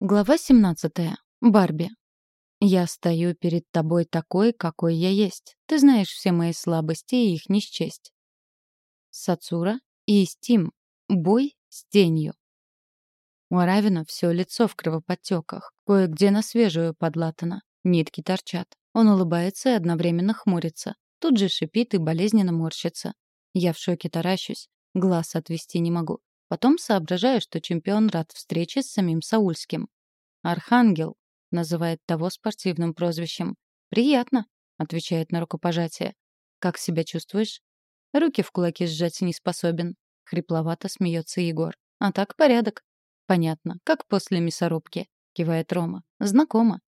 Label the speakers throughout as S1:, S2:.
S1: Глава 17. Барби. Я стою перед тобой такой, какой я есть. Ты знаешь все мои слабости и их не счесть. Сацура и Стим. Бой с тенью. У Аравина все лицо в кровоподтеках, кое-где на свежую подлатано. Нитки торчат. Он улыбается и одновременно хмурится. Тут же шипит и болезненно морщится. Я в шоке таращусь, глаз отвести не могу. Потом соображаю, что чемпион рад встрече с самим Саульским. «Архангел», — называет того спортивным прозвищем. «Приятно», — отвечает на рукопожатие. «Как себя чувствуешь?» «Руки в кулаки сжать не способен», — хрипловато смеется Егор. «А так порядок». «Понятно, как после мясорубки», — кивает Рома. «Знакомо».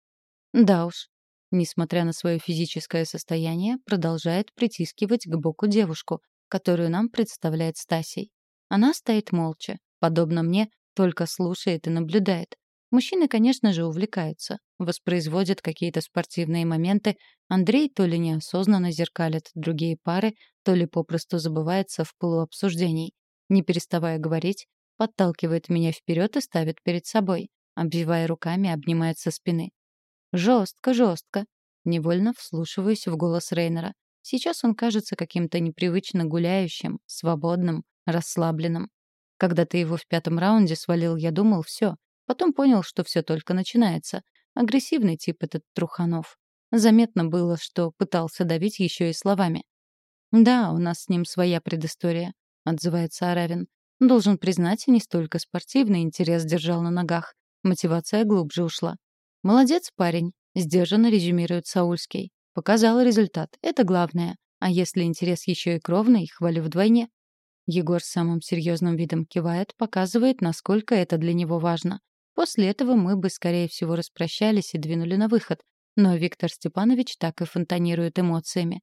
S1: «Да уж». Несмотря на свое физическое состояние, продолжает притискивать к боку девушку, которую нам представляет Стасий. Она стоит молча, подобно мне, только слушает и наблюдает. Мужчины, конечно же, увлекаются, воспроизводят какие-то спортивные моменты. Андрей то ли неосознанно зеркалит другие пары, то ли попросту забывается в полуобсуждений. Не переставая говорить, подталкивает меня вперед и ставит перед собой, обвивая руками, обнимает со спины. Жестко, жестко. Невольно вслушиваюсь в голос Рейнера. Сейчас он кажется каким-то непривычно гуляющим, свободным, расслабленным. Когда ты его в пятом раунде свалил, я думал, все. Потом понял, что все только начинается. Агрессивный тип этот Труханов. Заметно было, что пытался давить еще и словами. «Да, у нас с ним своя предыстория», — отзывается Аравин. Должен признать, не столько спортивный интерес держал на ногах. Мотивация глубже ушла. «Молодец, парень», — сдержанно резюмирует Саульский. «Показал результат. Это главное. А если интерес еще и кровный, хвалю вдвойне. Егор самым серьезным видом кивает, показывает, насколько это для него важно. После этого мы бы, скорее всего, распрощались и двинули на выход. Но Виктор Степанович так и фонтанирует эмоциями.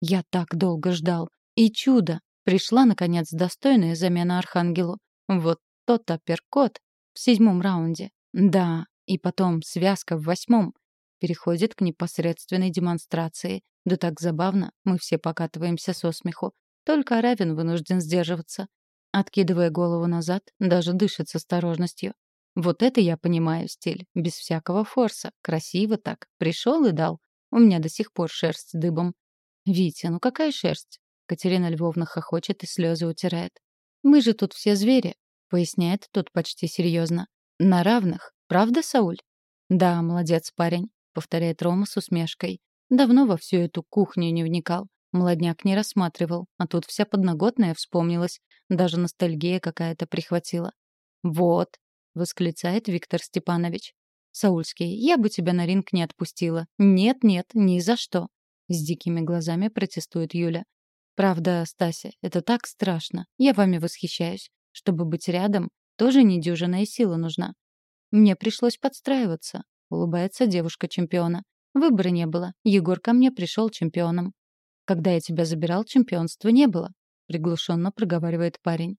S1: «Я так долго ждал. И чудо! Пришла, наконец, достойная замена Архангелу. Вот тот апперкот в седьмом раунде. Да, и потом связка в восьмом. Переходит к непосредственной демонстрации. Да так забавно, мы все покатываемся со смеху. Только Равин вынужден сдерживаться. Откидывая голову назад, даже дышит с осторожностью. Вот это я понимаю стиль. Без всякого форса. Красиво так. Пришел и дал. У меня до сих пор шерсть дыбом. «Витя, ну какая шерсть?» Катерина Львовна хохочет и слезы утирает. «Мы же тут все звери», — поясняет тот почти серьезно. «На равных. Правда, Сауль?» «Да, молодец парень», — повторяет Рома с усмешкой. «Давно во всю эту кухню не вникал. Молодняк не рассматривал, а тут вся подноготная вспомнилась. Даже ностальгия какая-то прихватила. «Вот», — восклицает Виктор Степанович. «Саульский, я бы тебя на ринг не отпустила. Нет-нет, ни за что». С дикими глазами протестует Юля. «Правда, Стася, это так страшно. Я вами восхищаюсь. Чтобы быть рядом, тоже недюжинная сила нужна. Мне пришлось подстраиваться», — улыбается девушка чемпиона. Выбора не было. Егор ко мне пришел чемпионом. Когда я тебя забирал, чемпионства не было», — приглушенно проговаривает парень.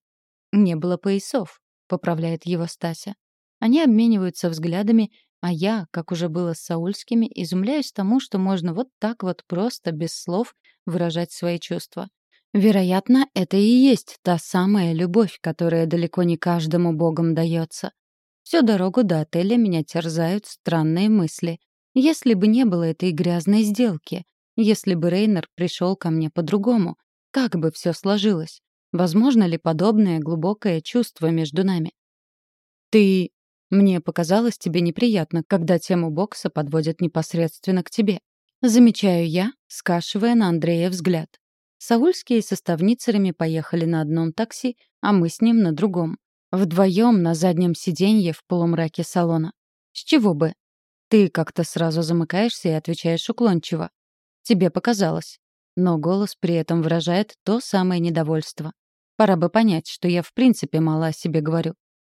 S1: «Не было поясов», — поправляет его Стася. Они обмениваются взглядами, а я, как уже было с Саульскими, изумляюсь тому, что можно вот так вот просто, без слов, выражать свои чувства. Вероятно, это и есть та самая любовь, которая далеко не каждому богом дается. Всю дорогу до отеля меня терзают странные мысли. Если бы не было этой грязной сделки, если бы Рейнер пришел ко мне по-другому, как бы все сложилось? Возможно ли подобное глубокое чувство между нами? Ты... Мне показалось тебе неприятно, когда тему бокса подводят непосредственно к тебе. Замечаю я, скашивая на Андрея взгляд. Саульские со ставницерами поехали на одном такси, а мы с ним на другом. Вдвоем на заднем сиденье в полумраке салона. С чего бы? Ты как-то сразу замыкаешься и отвечаешь уклончиво. Тебе показалось. Но голос при этом выражает то самое недовольство. Пора бы понять, что я в принципе мало о себе говорю.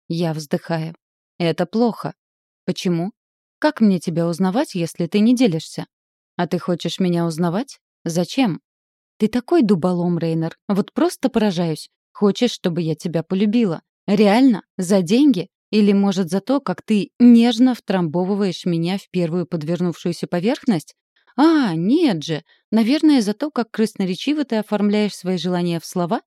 S1: Я вздыхаю. Это плохо. Почему? Как мне тебя узнавать, если ты не делишься? А ты хочешь меня узнавать? Зачем? Ты такой дуболом, Рейнер. Вот просто поражаюсь. Хочешь, чтобы я тебя полюбила? Реально? За деньги? Или, может, за то, как ты нежно втрамбовываешь меня в первую подвернувшуюся поверхность? «А, нет же! Наверное, за то, как красноречиво ты оформляешь свои желания в слова?»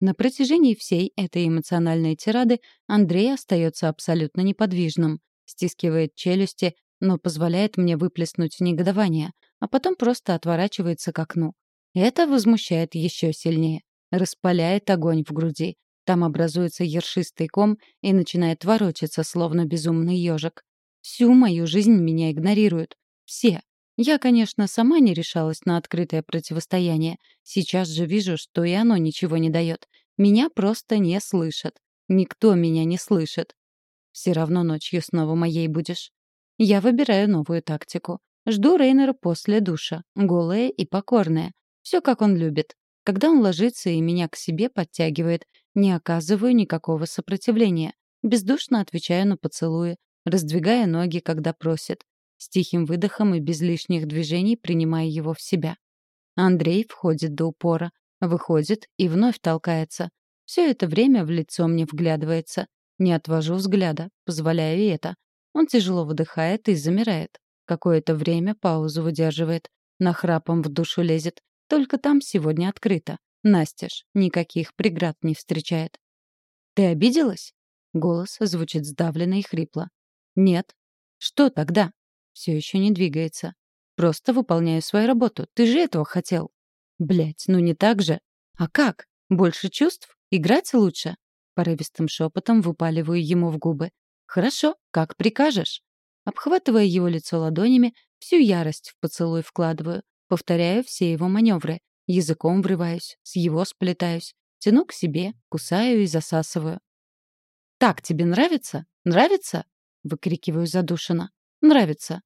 S1: На протяжении всей этой эмоциональной тирады Андрей остается абсолютно неподвижным. стискивает челюсти, но позволяет мне выплеснуть негодование, а потом просто отворачивается к окну. Это возмущает еще сильнее. Распаляет огонь в груди. Там образуется ершистый ком и начинает ворочаться, словно безумный ежик. Всю мою жизнь меня игнорируют. Все. Я, конечно, сама не решалась на открытое противостояние. Сейчас же вижу, что и оно ничего не дает. Меня просто не слышат. Никто меня не слышит. Все равно ночью снова моей будешь. Я выбираю новую тактику. Жду Рейнера после душа, голая и покорная. Все как он любит. Когда он ложится и меня к себе подтягивает, не оказываю никакого сопротивления. Бездушно отвечаю на поцелуи, раздвигая ноги, когда просит с тихим выдохом и без лишних движений принимая его в себя. Андрей входит до упора, выходит и вновь толкается. Все это время в лицо мне вглядывается. Не отвожу взгляда, позволяя и это. Он тяжело выдыхает и замирает. Какое-то время паузу выдерживает. Нахрапом в душу лезет. Только там сегодня открыто. Настеж, никаких преград не встречает. «Ты обиделась?» Голос звучит сдавленно и хрипло. «Нет». «Что тогда?» Все еще не двигается. Просто выполняю свою работу. Ты же этого хотел. Блять, ну не так же. А как? Больше чувств? Играть лучше? Порывистым шепотом выпаливаю ему в губы. Хорошо, как прикажешь. Обхватывая его лицо ладонями, всю ярость в поцелуй вкладываю. Повторяю все его маневры. Языком врываюсь, с его сплетаюсь. Тяну к себе, кусаю и засасываю. «Так тебе нравится? Нравится?» — выкрикиваю задушенно. «Нравится».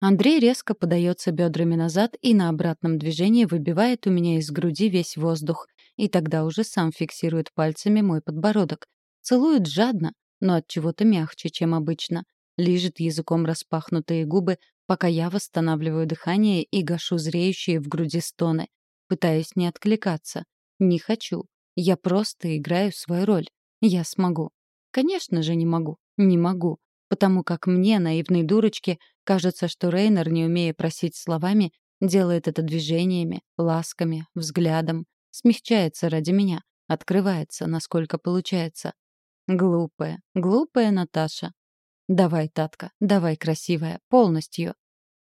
S1: Андрей резко подается бедрами назад и на обратном движении выбивает у меня из груди весь воздух, и тогда уже сам фиксирует пальцами мой подбородок. Целует жадно, но от чего-то мягче, чем обычно. Лижет языком распахнутые губы, пока я восстанавливаю дыхание и гашу зреющие в груди стоны. Пытаюсь не откликаться. Не хочу. Я просто играю свою роль. Я смогу. Конечно же, не могу. Не могу потому как мне, наивной дурочке, кажется, что Рейнер, не умея просить словами, делает это движениями, ласками, взглядом, смягчается ради меня, открывается, насколько получается. Глупая, глупая Наташа. Давай, Татка, давай, красивая, полностью.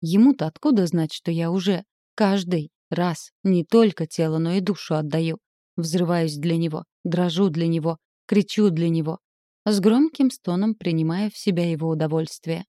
S1: Ему-то откуда знать, что я уже каждый раз не только тело, но и душу отдаю. Взрываюсь для него, дрожу для него, кричу для него, с громким стоном принимая в себя его удовольствие.